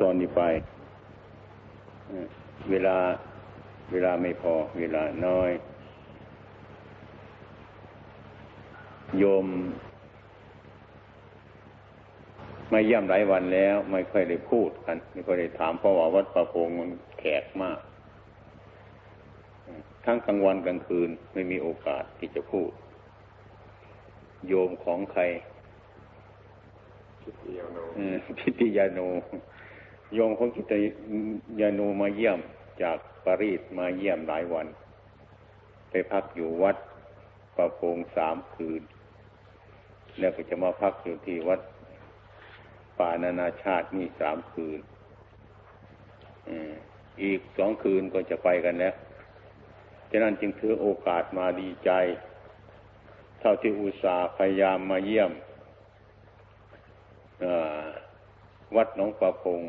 ตอนนี้ไป เวลาเวลาไม่พอ เวลาน้อย โยม ไม่ย่ำหลายวันแล้ว ไม่ค่อยได้พูดกัน ไม่ค่อยได้ถามเพราะว่าวัดประพงมันแขกมาก ทั้งกลางวันกลางคืนไม่มีโอกาสที่จะพูด โยมของใครพิติยาโนพิติยาโน โยมของพิตยาโนมาเยี่ยมจากปารีสมาเยี่ยมหลายวัน ไปพักอยู่วัดประพงสามคืน แล้วก็จะมาพักอยู่ที่วัดป่านานาชาตินี่สามคืนอีกสองคืนก็จะไปกันแล้วฉะนั้นจึงถือโอกาสมาดีใจ เท่าที่อุตส่าห์พยายามมาเยี่ยมวัดหนองประพง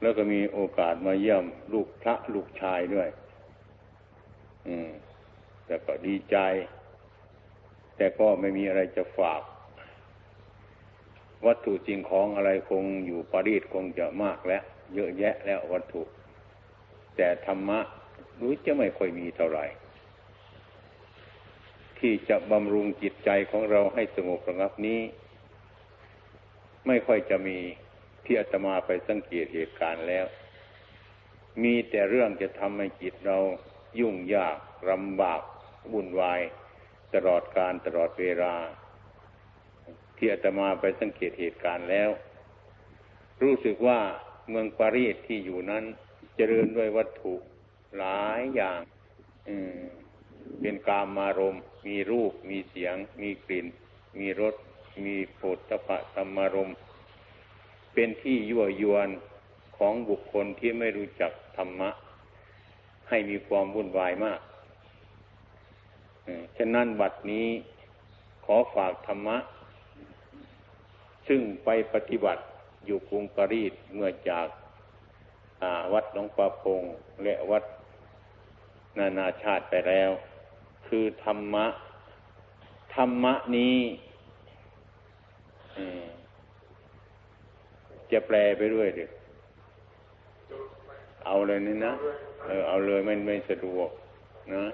แล้วก็มีโอกาสมาเยี่ยมลูกพระลูกชายด้วย อืม แต่ก็ดีใจ แต่ก็ไม่มีอะไรจะฝาก วัตถุจริงของอะไรคงอยู่ปารีสคงจะมากแล้ว เยอะแยะแล้ววัตถุ แต่ธรรมะรู้จะไม่ค่อยมีเท่าไหร่ ที่จะบำรุงจิตใจของเราให้สงบระงับนี้ ไม่ค่อยจะมี ที่อาตมาไปสังเกตเหตุการณ์แล้ว มีแต่เรื่องจะทำให้จิตเรายุ่งยากลำบากวุ่นวาย ตลอดการตลอดเวลา ที่อาตมาไปสังเกตเหตุการณ์แล้ว รู้สึกว่าเมืองปารีสที่อยู่นั้น เจริญด้วยวัตถุหลายอย่างเป็นกามารมมีรูป มีเสียง มีกลิ่น มีรส มีโผฏฐะธรรมารม เป็นที่ยั่วยวนของบุคคลที่ไม่รู้จักธรรมะ ให้มีความวุ่นวายมากฉะนั้นบัดนี้ขอฝากธรรมะ ซึ่งไปปฏิบัติอยู่กรุงปารีสเมื่อจากวัดหนองปะพงและวัดนานาชาติไปแล้ว คือธรรมะ ธรรมะนี้ จะแปลไปด้วยดิเอาเลยนี่นะ เออเอาเลยไม่ไม่สะดวกนะ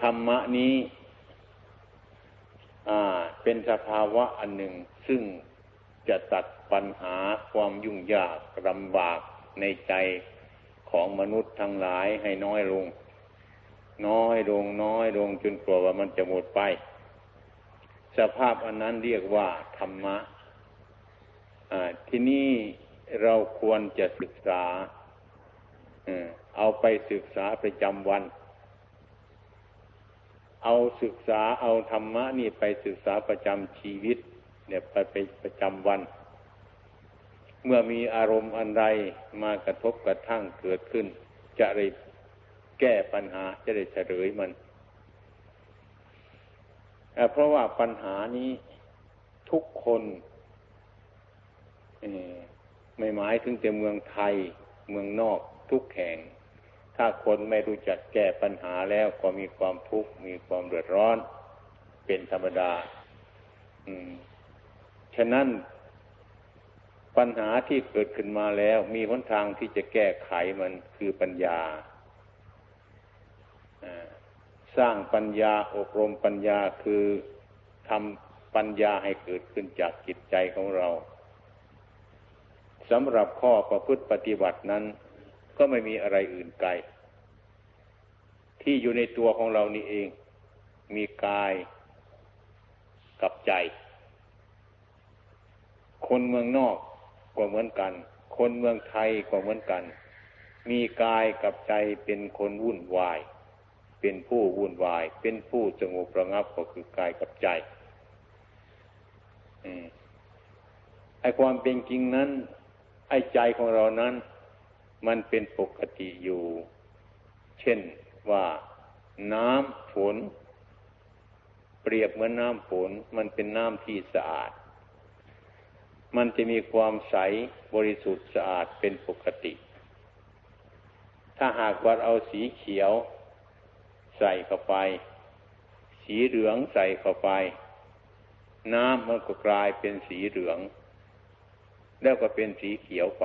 ธรรมะนี้เป็นสภาวะอันหนึ่ง ซึ่งจะตัดปัญหาความยุ่งยากลำบากในใจของมนุษย์ทั้งหลายให้น้อยลง น้อยลงน้อยลงจนกลัวว่ามันจะหมดไป สภาพอันนั้นเรียกว่าธรรมะที่นี่เราควรจะศึกษาเอาไปศึกษาประจำวัน เอาศึกษาเอาธรรมะนี่ไปศึกษาประจำชีวิต เนี่ยไปไปประจำวัน เมื่อมีอารมณ์อันใดมากระทบกระทั่งเกิดขึ้น จะได้แก้ปัญหาจะได้เฉลยมัน เพราะว่าปัญหานี้ทุกคนไม่หมายถึงแต่เมืองไทย เมืองนอกทุกแห่ง ถ้าคนไม่รู้จักแก้ปัญหาแล้วก็มีความทุกข์มีความเดือดร้อน เป็นธรรมดาฉะนั้นปัญหาที่เกิดขึ้นมาแล้ว มีหนทางที่จะแก้ไขมันคือปัญญา สร้างปัญญาอบรมปัญญาคือทำปัญญาให้เกิดขึ้นจากจิตใจของเราสำหรับข้อประพฤติปฏิบัตินั้น ก็ไม่มีอะไรอื่นไกล ที่อยู่ในตัวของเรานี่เอง มีกายกับใจ คนเมืองนอกก็เหมือนกัน คนเมืองไทยก็เหมือนกัน มีกายกับใจเป็นคนวุ่นวาย เป็นผู้วุ่นวาย เป็นผู้สงบระงับก็คือกายกับใจไอความเป็นจริงนั้น ไอใจของเรานั้น มันเป็นปกติอยู่ เช่นว่าน้ำฝน เปรียบเหมือนน้ำฝน มันเป็นน้ำที่สะอาด มันจะมีความใสบริสุทธิ์สะอาดเป็นปกติ ถ้าหากว่าเอาสีเขียว ใส่เข้าไป สีเหลืองใส่เข้าไป น้ำมันก็กลายเป็นสีเหลือง แล้วก็เป็นสีเขียวไป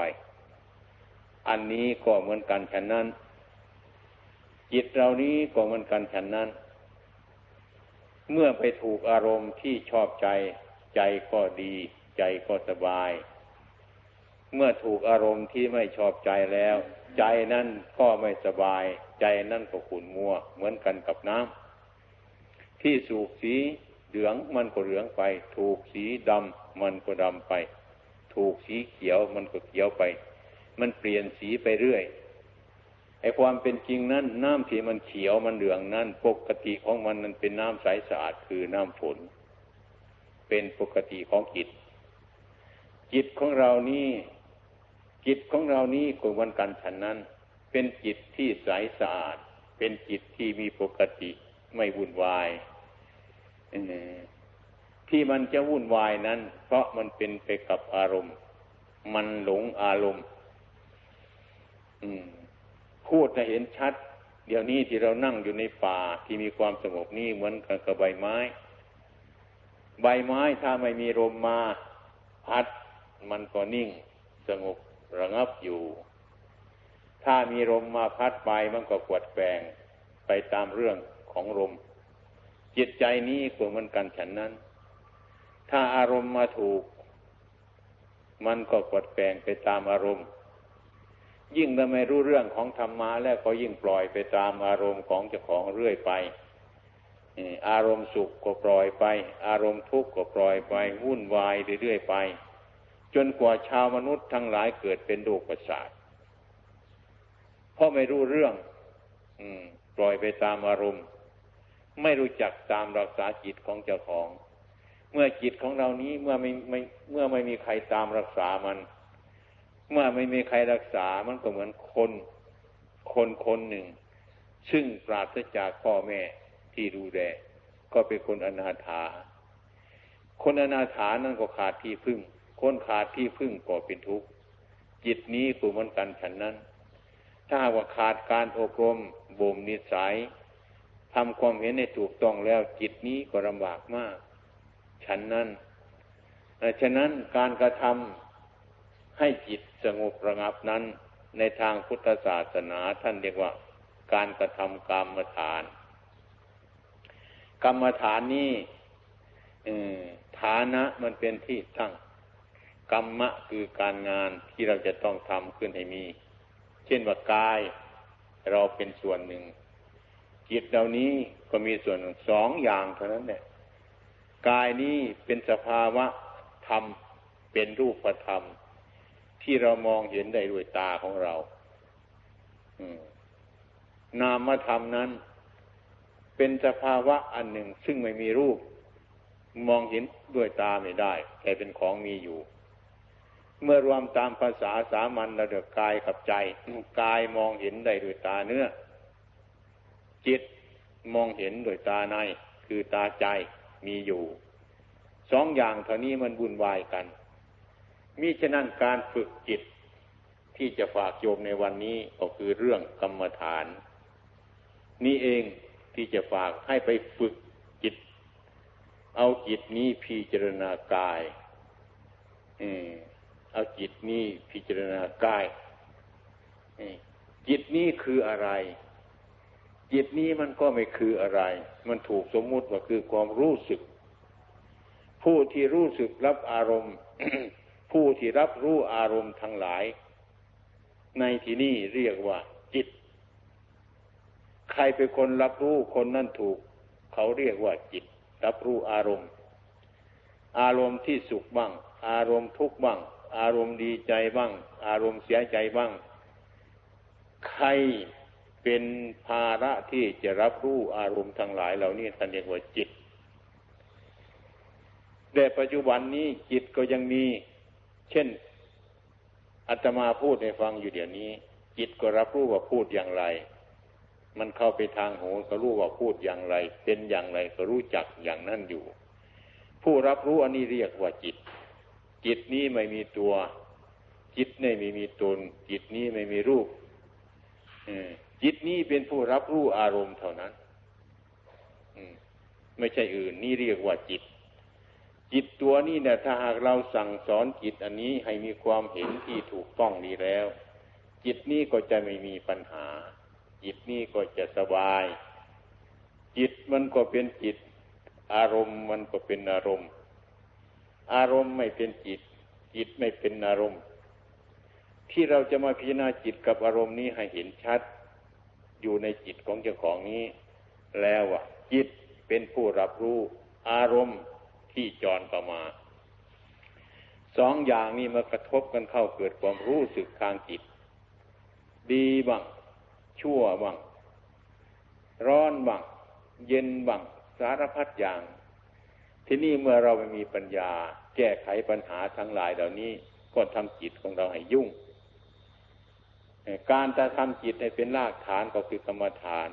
อันนี้ก็เหมือนกันฉะนั้น จิตเรานี้ก็เหมือนกันฉะนั้น เมื่อไปถูกอารมณ์ที่ชอบใจ ใจก็ดี ใจก็สบาย เมื่อถูกอารมณ์ที่ไม่ชอบใจแล้ว ใจนั่นก็ไม่สบาย ใจนั่นก็ขุ่นมัว เหมือนกันกับน้ำที่สูบสีเหลืองมันก็เหลืองไป ถูกสีดำมันก็ดำไป ถูกสีเขียวมันก็เขียวไป มันเปลี่ยนสีไปเรื่อยไอ้ความเป็นจริงนั้นน้ำที่มันเขียวมันเหลืองนั้นปกติของมันมันเป็นน้ำใสสะอาดคือน้ำฝน เป็นปกติของจิต จิตของเรานี่ จิตของเรานี้ก็วันกันฉันนั้น เป็นจิตที่ใสสะอาด เป็นจิตที่มีปกติไม่วุ่นวายที่มันจะวุ่นวายนั้น เพราะมันเป็นไปกับอารมณ์ มันหลงอารมณ์พูดจะเห็นชัด เดี๋ยวนี้ที่เรานั่งอยู่ในป่าที่มีความสงบนี่เหมือนกับใบไม้ ใบไม้ถ้าไม่มีลมมา พัดมันก็นิ่ง สงบ ระงับอยู่ ถ้ามีลมมาพัดไปมันก็กวดแฝงไปตามเรื่องของลมจิตใจนี้ก็เหมือนกันฉันนั้น ถ้าอารมณ์มาถูก มันก็กดแปงไปตามอารมณ์ ยิ่งถ้าไม่รู้เรื่องของธรรมะแล้วก็ยิ่งปล่อยไปตามอารมณ์ของเจ้าของเรื่อยไปอารมณ์สุขก็ปล่อยไป อารมณ์ทุกข์ก็ปล่อยไปวุ่นวายเรื่อยๆไป จนกว่าชาวมนุษย์ทั้งหลายเกิดเป็นโรคประสาทเพราะไม่รู้เรื่อง อืม ปล่อยไปตามอารมณ์ ไม่รู้จักตามรักษาจิตของเจ้าของ เมื่อจิตของเรานี้เมื่อไม่ไม่เมื่อไม่มีใครตามรักษามัน เมื่อไม่มีใครรักษามันก็เหมือนคน คนคนหนึ่ง ซึ่งปราศจากพ่อแม่ที่ดูแลก็เป็นคนอนาถา คนอนาถานั่นก็ขาดที่พึ่ง คนขาดที่พึ่งก็เป็นทุกข์จิตนี้ก็เหมือนกันฉันนั้น ถ้าว่าขาดการอบรมบ่มนิสัยทำความเห็นในถูกต้องแล้ว จิตนี้ก็ลำบากมาก ฉันนั้นฉะนั้นการกระทำให้จิตสงบระงับนั้น ในทางพุทธศาสนาท่านเรียกว่า การกระทำกรรมฐาน กรรมฐานนี้ฐานะมันเป็นที่ตั้ง กรรมะคือการงานที่เราจะต้องทำขึ้นให้มี เช่นว่ากายเราเป็นส่วนหนึ่ง จิตเหล่านี้ก็มีส่วนสองอย่างเท่านั้นแหละกายนี้เป็นสภาวะธรรมเป็นรูปธรรม ที่เรามองเห็นได้ด้วยตาของเรานามธรรมนั้น เป็นสภาวะอันหนึ่งซึ่งไม่มีรูป มองเห็นด้วยตาไม่ได้ แต่เป็นของมีอยู่ เมื่อรวมตามภาษาสามัญระดับกายกับใจกายมองเห็นได้ด้วยตาเนื้อ จิตมองเห็นโดยตาใน คือตาใจมีอยู่สองอย่างเท่านี้มันบุญวายกันมิฉะนั้นการฝึกจิตที่จะฝากโยมในวันนี้ก็คือเรื่องกรรมฐาน นี่เองที่จะฝากให้ไปฝึกจิต เอาจิตนี้พิจารณากาย เอาจิตนี้พิจารณากายจิตนี้คืออะไร จิตนี้มันก็ไม่คืออะไร มันถูกสมมุติว่าคือความรู้สึก ผู้ที่รู้สึกรับอารมณ์ ผู้ที่รับรู้อารมณ์ทั้งหลาย ในที่นี้เรียกว่า จิต ใครเป็นคนรับรู้คนนั้นถูก เขาเรียกว่าจิต รับรู้อารมณ์ อารมณ์ที่สุขบ้าง อารมณ์ทุกข์บ้าง อารมณ์ดีใจบ้าง อารมณ์เสียใจบ้าง ใครเป็นภาระที่จะรับรู้อารมณ์ทั้งหลายเหล่านี้ท่านเรียกว่าจิต แต่ปัจจุบันนี้จิตก็ยังมี เช่นอาตมาพูดให้ฟังอยู่เดี๋ยวนี้ จิตก็รับรู้ว่าพูดอย่างไร มันเข้าไปทางหูก็รู้ว่าพูดอย่างไร เป็นอย่างไรก็รู้จักอย่างนั้นอยู่ ผู้รับรู้อันนี้เรียกว่าจิต จิตนี้ไม่มีตัว จิตนี่ไม่มีตน จิตนี้ไม่มีรูปจิตนี้เป็นผู้รับรู้อารมณ์เท่านั้นไม่ใช่อื่น นี่เรียกว่าจิต จิตตัวนี้เนี่ยถ้าหากเราสั่งสอนจิตอันนี้ให้มีความเห็นที่ถูกต้องดีแล้ว จิตนี้ก็จะไม่มีปัญหา จิตนี้ก็จะสบาย จิตมันก็เป็นจิต อารมณ์มันก็เป็นอารมณ์ อารมณ์ไม่เป็นจิต จิตไม่เป็นอารมณ์ ที่เราจะมาพิจารณาจิตกับอารมณ์นี้ให้เห็นชัด อยู่ในจิตของเจ้าของนี้ แล้วอะจิตเป็นผู้รับรู้อารมณ์ที่จรเข้ามาสองอย่างนี้มากระทบกันเข้าเกิดความรู้สึกทางจิต ดีบ้างชั่วบ้างร้อนบ้างเย็นบ้างสารพัดอย่าง ที่นี่เมื่อเราไม่มีปัญญา แก้ไขปัญหาทั้งหลายเหล่านี้ก็ทำจิตของเราให้ยุ่ง การจะทำจิตให้เป็นรากฐานก็คือกรรมฐาน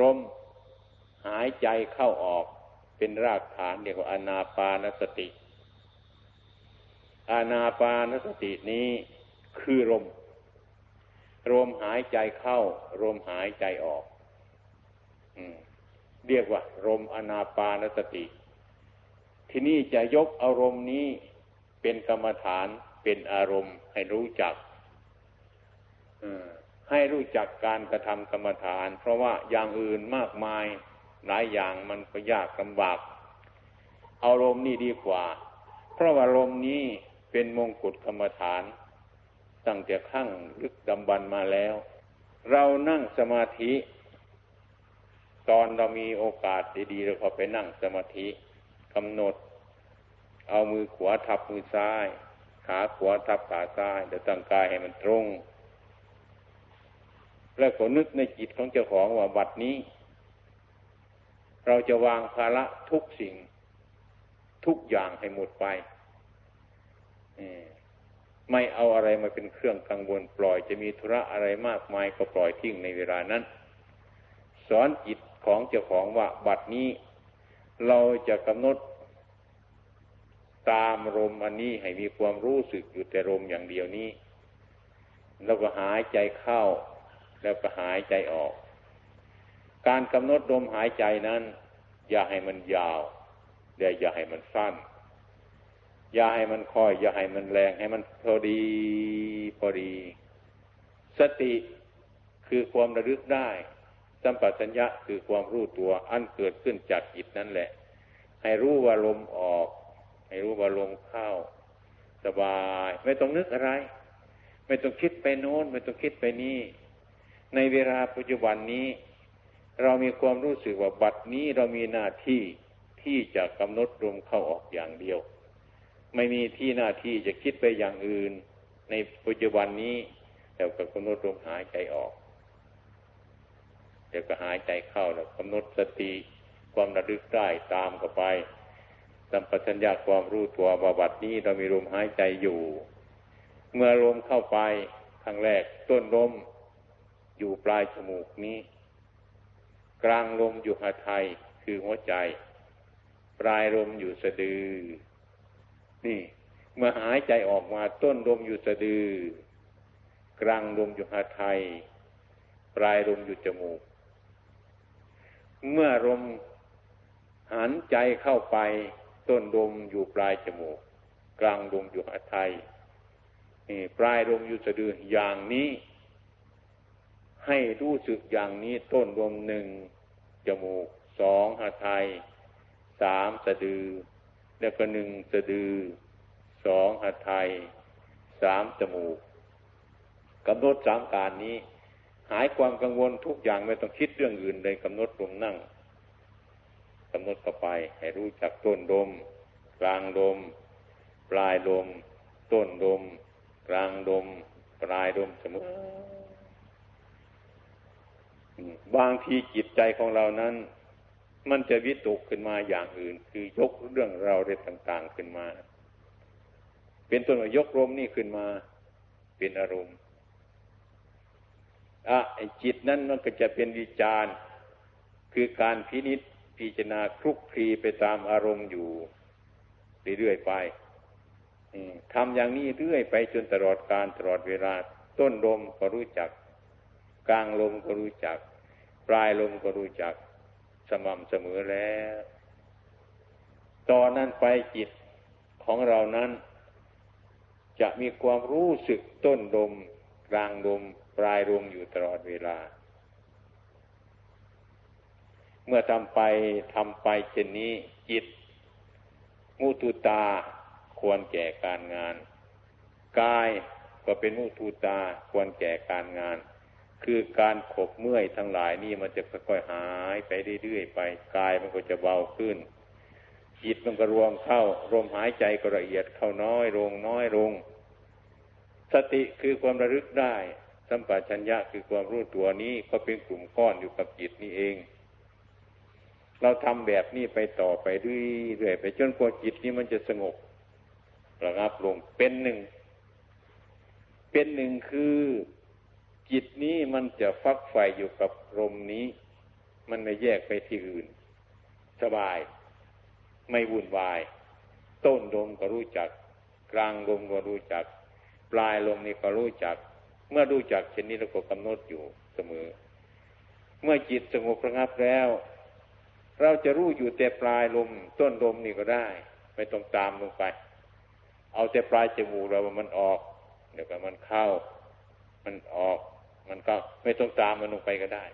ลมหายใจเข้าออกเป็นรากฐานเรียกว่าอนาปานสติ อานาปานสตินี้คือลมลมหายใจเข้าลมหายใจออก เรียกว่าลมอนาปานสติ ที่นี่จะยกอารมณ์นี้เป็นกรรมฐานเป็นอารมณ์ให้รู้จักให้รู้จักการกระทำกรรมฐาน เพราะว่าอย่างอื่นมากมายหลายอย่างมันก็ยากลำบากอาลมณ์นี่ดีกว่า เพราะว่าลมณ์นี้เป็นมงกุฎกรรมฐาน ตั้งแต่ขั้งลึกดำบรรมาแล้ว เรานั่งสมาธิ ตอนเรามีโอกาสดีๆเราก็ไปนั่งสมาธิกำหนด เอามือขวาทับมือซ้าย ขาขวาทับขาซ้ายเดี๋ยวตั้งกายให้มันตรง แล้วก็นึกในจิตของเจ้าของว่าบัดนี้ เราจะวางภาระทุกสิ่ง ทุกอย่างให้หมดไปไม่เอาอะไรมาเป็นเครื่องกังวลปล่อย จะมีธุระอะไรมากมายก็ปล่อยทิ้งในเวลานั้น สอนจิต ของเจ้าของว่าบัดนี้ เราจะกำหนด ตามลมอันนี้ให้มีความรู้สึกอยู่แต่ลมอย่างเดียวนี้แล้วก็หายใจเข้า แล้วก็หายใจออก การกำหนดลมหายใจนั้น อย่าให้มันยาวเดี๋ยวอย่าให้มันสั้น อย่าให้มันค่อย อย่าให้มันแรง ให้มันพอดีพอดี สติคือความระลึกได้ สัมปชัญญะคือความรู้ตัวอันเกิดขึ้นจากจิตนั่นแหละ ให้รู้ว่าลมออก ให้รู้ว่าลมเข้า สบาย ไม่ต้องนึกอะไร ไม่ต้องคิดไปโน้น ไม่ต้องคิดไปนี่ ในเวลาปัจจุบันนี้ เรามีความรู้สึกว่าบัดนี้เรามีหน้าที่ที่จะกำหนดลมเข้าออกอย่างเดียว ไม่มีที่หน้าที่จะคิดไปอย่างอื่น ในปัจจุบันนี้แต่ก็กำหนดลมหายใจออก เดี๋ยวก็หายใจเข้าแล้วกำหนดสติความระลึกได้ตามเข้าไปสัมปชัญญะความรู้ตัวบาบัดนี้เรามีลมหายใจอยู่ เมื่อลมเข้าไปครั้งแรกต้นลมอยู่ปลายจมูกนี้ กลางลมอยู่หาไทยคือหัวใจ ปลายลมอยู่สะดือ นี่ เมื่อหายใจออกมาต้นลมอยู่สะดือ กลางลมอยู่หาไทยปลายลมอยู่จมูก เมื่อลมหันใจเข้าไปต้นลมอยู่ปลายจมูก กลางลมอยู่หาไทยปลายลมอยู่สะดืออย่างนี้ ให้รู้สึกอย่างนี้ต้นรวมหนึ่งจมูกสองหาไทยสามสะดือ แล้วก็หนึ่งสะดือสองหาไทยสามจมูกกำหนดสามการนี้ หายความกังวลทุกอย่างไม่ต้องคิดเรื่องอื่นเลยกำหนดลมนั่งกำหนดเข้าไป ให้รู้จักต้นลมกลางลม ปลายลม ต้นลม กลางลม ปลายลมเสมอบางทีจิตใจของเรานั้น มันจะวิตกขึ้นมาอย่างอื่น คือยกเรื่องเราเรื่องต่าง ๆขึ้นมา เป็นต้นว่ายกลมนี่ขึ้นมา เป็นอารมณ์ อะจิตนั้นมันก็จะเป็นวิจารณ์ คือการพินิษพิจารณาคลุกคลีไปตามอารมณ์อยู่เรื่อยๆไปทำอย่างนี้เรื่อยไปจนตลอดการตลอดเวลา ต้นลมก็รู้จัก กลางลมก็รู้จัก ปลายลมก็รู้จัก สม่ำเสมอแล้วตอนนั้นไปจิตของเรานั้น จะมีความรู้สึกต้นดมกลางดม ปลายดมอยู่ตลอดเวลา เมื่อทำไปทำไปเช่นนี้ จิต มุตุตาควรแก่การงาน กายก็เป็นมุตุตาควรแก่การงาน คือการขบเมื่อยทั้งหลายนี่มันจะค่อยๆหายไปเรื่อยๆไป กายมันก็จะเบาขึ้น จิตมันก็รวมเข้าลมหายใจก็ละเอียดเข้าน้อยลงน้อยลง สติคือความระลึกได้ สัมปชัญญะคือความรู้ตัวนี้ก็เป็นกลุ่มก้อนอยู่กับจิตนี่เอง เราทำแบบนี้ไปต่อไปเรื่อยๆไปจนกว่าจิตนี้มันจะสงบระงับลงเป็นหนึ่ง เป็นหนึ่งคือจิตนี้มันจะฟักไฟอยู่กับลมนี้ มันไม่แยกไปที่อื่น สบาย ไม่วุ่นวาย ต้นลมก็รู้จัก กลางลมก็รู้จัก ปลายลมนี่ก็รู้จัก เมื่อรู้จักเช่นนี้เราก็กำหนดอยู่เสมอ เมื่อจิตสงบระงับแล้ว เราจะรู้อยู่แต่ปลายลมต้นลมนี่ก็ได้ ไม่ต้องตามลงไป เอาแต่ปลายจมูกเรามันออกเดี๋ยวก็มันเข้า มันออก มันก็ไม่ต้องตามมันลงไปก็ได้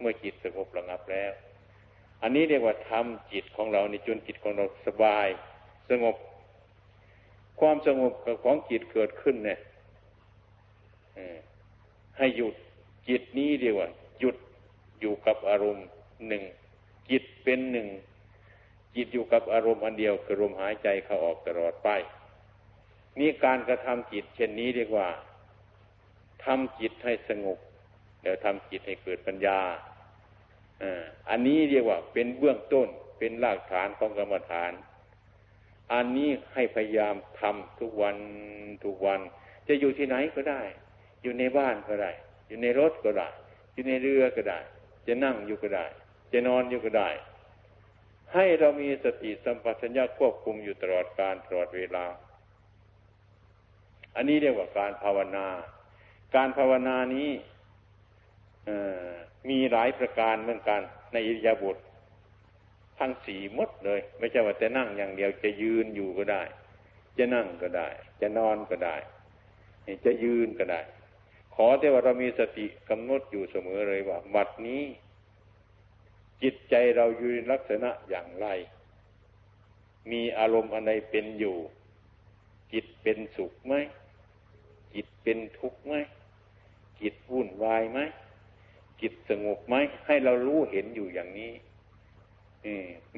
เมื่อจิตสงบระงับแล้ว อันนี้เรียกว่าทำจิตของเราในจนจิตของเราสบาย สงบ ความสงบของจิตเกิดขึ้นเนี่ย ให้หยุดจิตนี้เรียวหยุดอยู่กับอารมณ์หนึ่งจิตเป็นหนึ่งจิตอยู่กับอารมณ์อันเดียวคือลมหายใจเข้าออกตลอดไปนี่การกระทำจิต เช่นนี้เรียกว่าทำจิตให้สงบแล้วทำจิตให้เกิดปัญญาอันนี้เรียกว่า เป็นเบื้องต้นเป็นรากฐานของกรรมฐาน อันนี้ให้พยายามทำทุกวันทุกวัน จะอยู่ที่ไหนก็ได้ อยู่ในบ้านก็ได้ อยู่ในรถก็ได้ อยู่ในเรือก็ได้ จะนั่งอยู่ก็ได้ จะนอนอยู่ก็ได้ ให้เรามีสติสัมปชัญญะควบคุมอยู่ตลอดการตลอดเวลา อันนี้เรียกว่าการภาวนา การภาวนานี้มีหลายประการเหมือนกัน ในอิริยาบถทั้งสี่มดเลย ไม่ใช่ว่าจะนั่งอย่างเดียวจะยืนอยู่ก็ได้ จะนั่งก็ได้ จะนอนก็ได้ จะยืนก็ได้ ขอแต่ว่าเรามีสติกำหนดอยู่เสมอเลยว่าบัดนี้ จิตใจเราอยู่ในลักษณะอย่างไร มีอารมณ์อะไรเป็นอยู่ จิตเป็นสุขไหมจิตเป็นทุกข์ไหมจิตวุ่นวายไหมจิตสงบไหมให้เรารู้เห็นอยู่อย่างนี้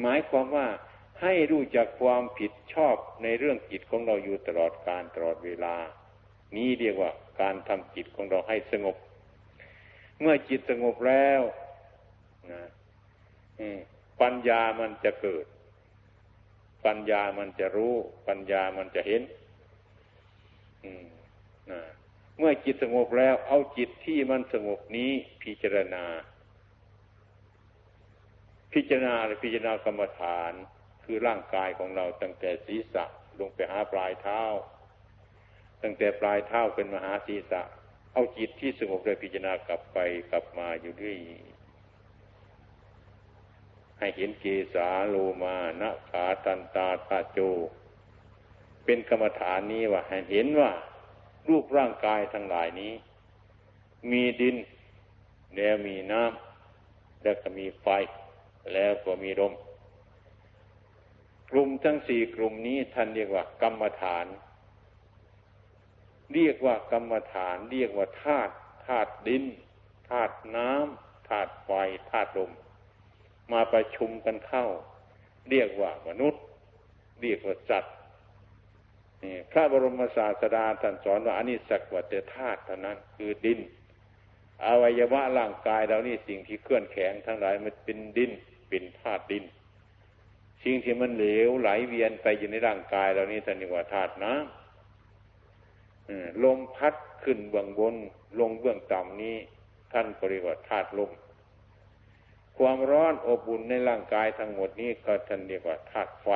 หมายความว่าให้รู้จักความผิดชอบในเรื่องจิตของเราอยู่ตลอดการตลอดเวลา นี้เรียกว่าการทำจิตของเราให้สงบ เมื่อจิตสงบแล้วนะปัญญามันจะเกิด ปัญญามันจะรู้ ปัญญามันจะเห็นเมื่อจิตสงบแล้ว เอาจิตที่มันสงบนี้พิจารณา พิจารณาหรือพิจารณากรรมฐาน คือร่างกายของเราตั้งแต่ศีรษะลงไปหาปลายเท้า ตั้งแต่ปลายเท้าเป็นมหาศีรษะ เอาจิตที่สงบเลยพิจารณากลับไปกลับมาอยู่ด้วยให้เห็นเกสาโลมานะขาตันตาตาโจ เป็นกรรมฐานนี้ว่าให้เห็นว่า รูปร่างกายทั้งหลายนี้ มีดิน แล้วมีน้ำแล้วก็มีไฟ แล้วก็มีลมกลุ่มทั้งสี่กลุ่มนี้ท่านเรียกว่ากรรมฐาน เรียกว่ากรรมฐาน เรียกว่าธาตุธาตุดินธาตุน้ำธาตุไฟธาตุลม มาประชุมกันเข้า เรียกว่ามนุษย์ เรียกว่าสัตว์พระบรมศาสดาท่านสอนว่าอันนี้สักวัตธาตุเท่านั้นคือดิน อวัยวะร่างกายเรานี่สิ่งที่เคลื่อนแข็งทั้งหลายมันเป็นดินเป็นธาตุดิน สิ่งที่มันเหลวไหลเวียนไปอยู่ในร่างกายเรานี่ท่านเรียกว่าธาตุน้ำ ลมพัดขึ้นเบื้องบน ลงเบื้องต่ำนี้ ท่านเรียกว่าธาตุลม ความร้อนอบอุ่นในร่างกายทั้งหมดนี้ก็ท่านเรียกว่าธาตุไฟ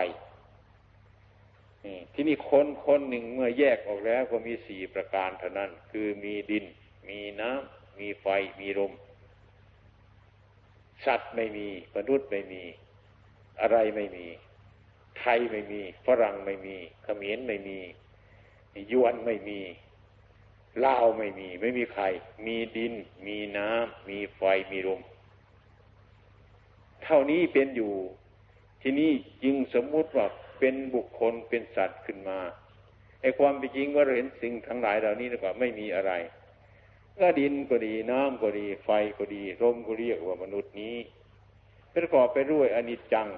ที่นี่คนคนหนึ่งเมื่อแยกออกแล้วก็มีสี่ประการเท่านั้น คือมีดิน มีน้ำมีไฟมีลมสัตว์ไม่มีมนุษย์ไม่มี อะไรไม่มี ไทยไม่มี ฝรั่งไม่มีเขมรไม่มี ยวนไม่มีเลาไม่มี ไม่มีใคร มีดิน มีน้ำมีไฟมีลมเท่านี้เป็นอยู่ที่นี่จึงสมมุติว่าเป็นบุคคลเป็นสัตว์ขึ้นมาไอ้ความเป็นจริงว่าเห็นสิ่งทั้งหลายเหล่านี้แล้วก็ไม่มีอะไรก็ดินก็ดีน้ำก็ดี ไฟก็ดีลมก็เรียกว่ามนุษย์นี้ประกอบไปด้วยอนิจจัง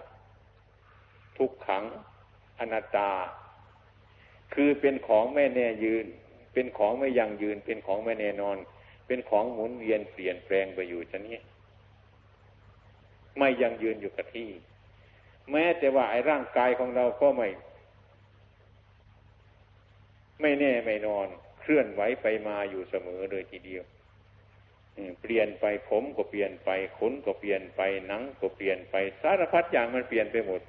ทุกขังอนัตตา คือเป็นของไม่แน่ยืน เป็นของไม่ยั่งยืน เป็นของไม่แน่นอน เป็นของหมุนเวียนเปลี่ยนแปลงไปอยู่ชนี้ไม่ยังยืนอยู่กับที่ แม้แต่ว่าไอ้ร่างกายของเราก็ไม่ ไม่แน่ไม่นอน เคลื่อนไหวไปมาอยู่เสมอเลยทีเดียวเปลี่ยนไปผมก็เปลี่ยนไปขนก็เปลี่ยนไปหนังก็เปลี่ยนไปสารพัดอย่างมันเปลี่ยนไปหมด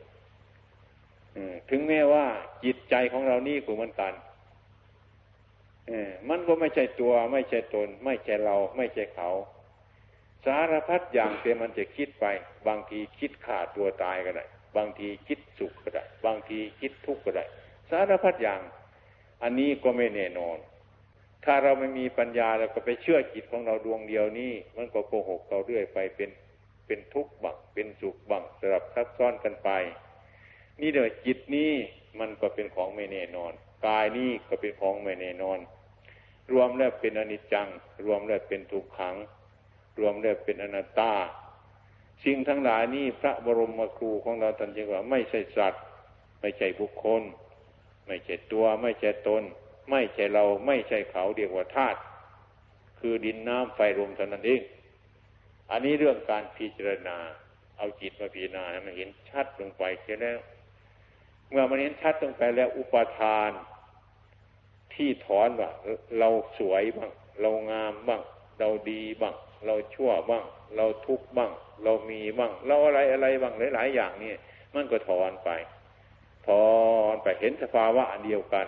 ถึงแม้ว่าจิต ใจของเรานี่ก็เหมือนกันมันก็ไม่ใช่ตัว ไม่ใช่ตน ไม่ใช่เรา ไม่ใช่เขา สารพัดอย่างเต่มันจะคิดไป บางทีคิดขาดตัวตายก็ได้บางทีคิดสุขก็ได้บางทีคิดทุกข์ก็ได้สารพัดอย่าง อันนี้ก็ไม่แน่นอน ถ้าเราไม่มีปัญญาเราก็ไปเชื่อจิตของเราดวงเดียวนี้มันก็โกหกเราเรื่อยไปเป็นเป็นทุกข์บังเป็นสุขบังสลับซับซ้อนกันไป นี่เดี๋ยวจิตนี้ มันก็เป็นของไม่แน่นอน กายนี้ก็เป็นของไม่แน่นอน รวมแล้วเป็นอนิจจัง รวมแล้วเป็นทุกขัง รวมแล้วเป็นอนัตตาสิ่งทั้งหลายนี้พระบรมครูของเราท่านจึงว่าไม่ใช่สัตว์ ไม่ใช่บุคคล ไม่ใช่ตัว ไม่ใช่ตน ไม่ใช่เราไม่ใช่เขาเรียกว่าธาตุคือดินน้ำไฟลมเท่านั้นเองอันนี้เรื่องการพิจารณา เอาจิตมาพิจารณาให้มันเห็นชัดลงไปเสียแล้ว เมื่อมันเห็นชัดลงไปแล้วอุปทาน ที่ถอนว่าเราสวยบ้างเรางามบ้างเราดีบ้างเราชั่วบ้างเราทุกข์บ้าง เรามีบ้างเราอะไรอะไรบ้างหลาย ๆ อย่างนี่มันก็ถอนไป ถอนไปเห็นสภาวะอันเดียวกัน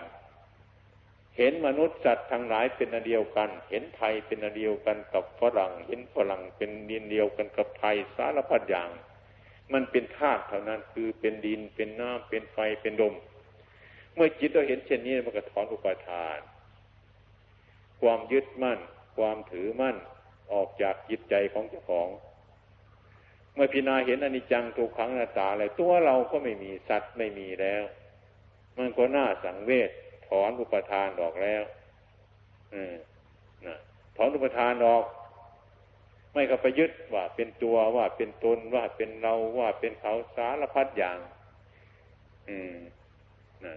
เห็นมนุษย์สัตว์ทั้งหลายเป็นอันเดียวกัน เห็นไทยเป็นอันเดียวกันกับฝรั่ง เห็นฝรั่งเป็นดินเดียวกันกับไทยสารพัดอย่าง มันเป็นธาตุเท่านั้นคือเป็นดินเป็นน้ำเป็นไฟเป็นลมเมื่อจิตเราเห็นเช่นนี้มันก็ถอนอุปาทาน ความยึดมั่น ความถือมั่นออกจากจิตใจของเจ้าของ เมื่อพิจารณาเห็นอนิจจังทุกขังนาตาอะไรตัวเราก็ไม่มีสัตว์ไม่มีแล้ว มันก็น่าสังเวชถอนอุปทานออกแล้วอนะถอนอุปทานออก ไม่ก็ไปยึดว่าเป็นตัวว่าเป็นตนว่าเป็นเราว่าเป็นเขาสารพัดอย่าง อืมนะ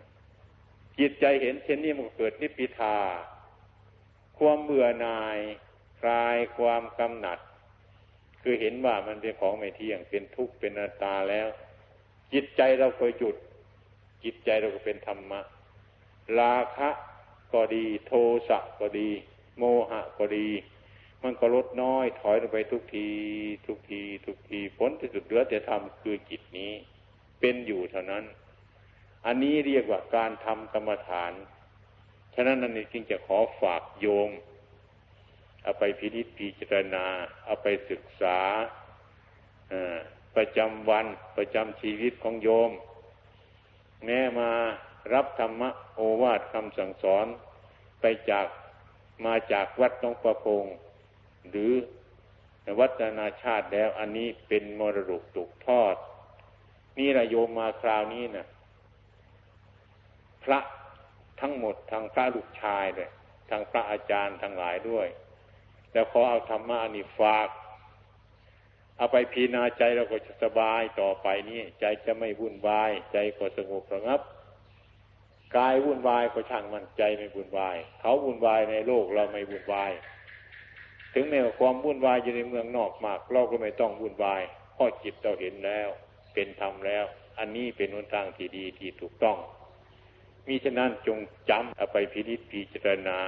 จิตใจเห็นเช่นนี้มันเกิดนิพพิทา ความเบื่อหน่ายคลายความกำหนัด คือเห็นว่ามันเป็นของไม่เที่ยงเป็นทุกข์เป็นอนัตตาแล้ว จิตใจเราเคยหยุด จิตใจเราก็เป็นธรรมะราคะก็ดี โทสะก็ดี โมหะก็ดี มันก็ลดน้อยถอยลงไปทุกที ทุกที ทุกทีผลที่สุดเหลือแต่ทำคือจิตนี้เป็นอยู่เท่านั้น อันนี้เรียกว่าการทำกรรมฐาน ฉะนั้นนั่นจึงจะขอฝากโยม เอาไปพิจิตพิจารณา เอาไปศึกษาประจำวันประจำชีวิตของโยม แม้มารับธรรมะโอวาทคำสั่งสอนไปจากมาจากวัดน้องประพงษ์ หรือวัดนาชาติแล้วอันนี้เป็นมรดกตกทอด นี่ระโยมมาคราวนี้นะพระทั้งหมดทางพระลูกชายเลยทางพระอาจารย์ทั้งหลายด้วย แล้วขอเอาธรรมะนี่ฝาก เอาไปพีนาใจเราก็จะสบายต่อไปนี้ใจจะไม่วุ่นวาย ใจก็สงบระงับกายวุ่นวายก็ช่างมันใจไม่วุ่นวาย เขาวุ่นวายในโลกเราไม่วุ่นวาย ถึงแม้ว่าความวุ่นวายอยู่ในเมืองนอกมาก เราก็ไม่ต้องวุ่นวายพ่อจิตเราเห็นแล้ว เป็นธรรมแล้ว อันนี้เป็นหนทางที่ดีที่ถูกต้องมิฉะนั้นจงจำเอาไปพิจิตพิจารณา